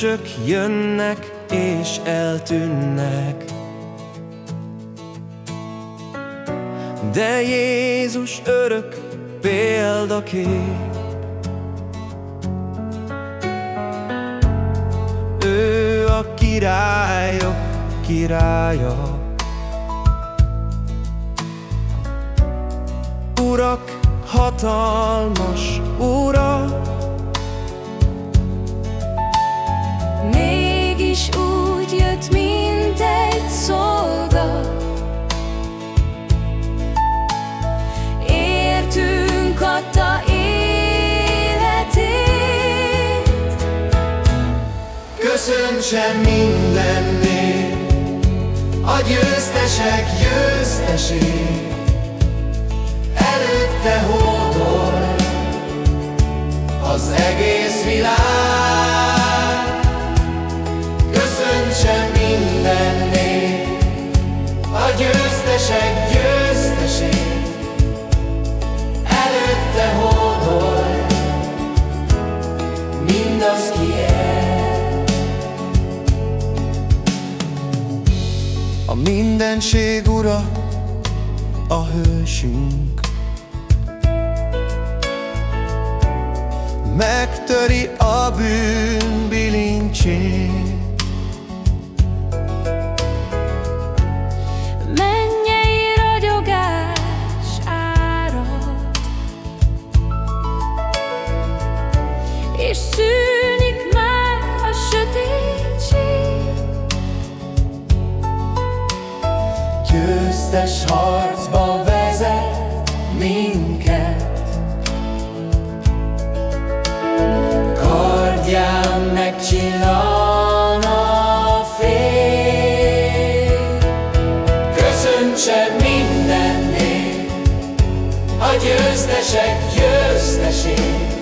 Hősök jönnek és eltűnnek. De Jézus örök példakép. Ő a királyok királya. Urak hatalmas ura Köszöntse mindennél A győztesek győztesét. Előtte hódol Az egész világ mindenség ura a hősünk. Megtöri a bűn Győztes harcba vezet minket. Kardján megcsillan a fény. Köszöntse mindennél A győztesek győztesét.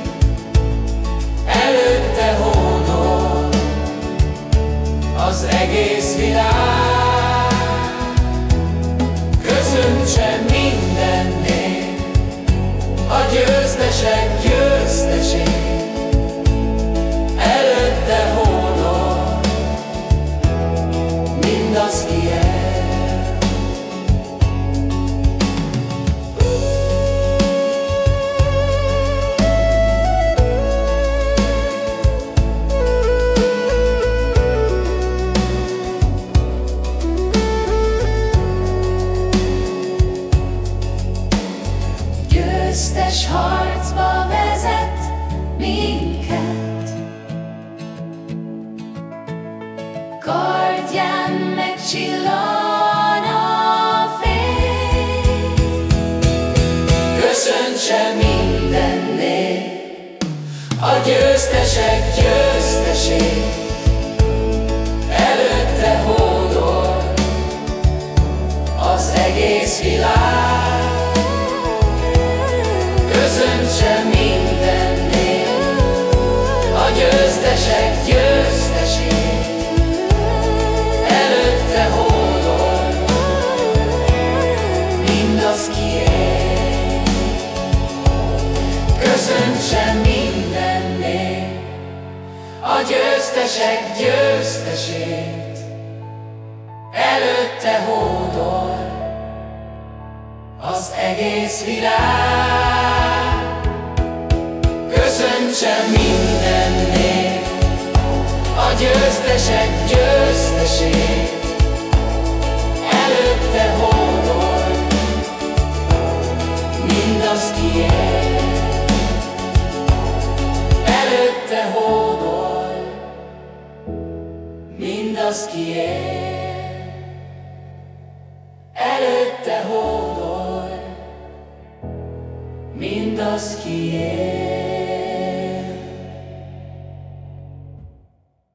Előtte hódol Az egész világ győztesek harcba vezet minket. Kardján megcsillan a fény. Köszöntse mindennél A győztesek győztesét győztesek győztesét Előtte hódol Az egész világ. Köszöntse mindennél A győztesek győztesét Mindaz ki él Előtte hódol Mindaz ki él